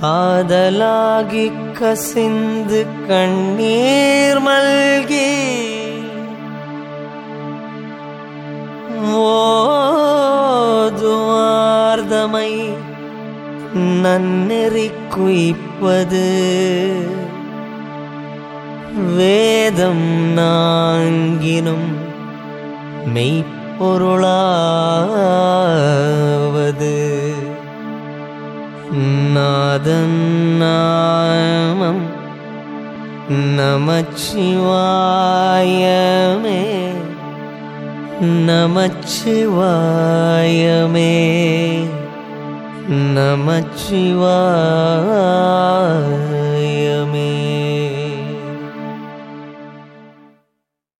காதலாகி கசிந்து கண்ணீர் மல்கி. ஓதுவார்தமை நன்னெறி குயிப்பது. வேதம் நான்கினும் மெய்ப்பொருளா நாதன் நாமம் நமச்சிவாயமே நமச்சிவாயமே நமச்சிவாயமே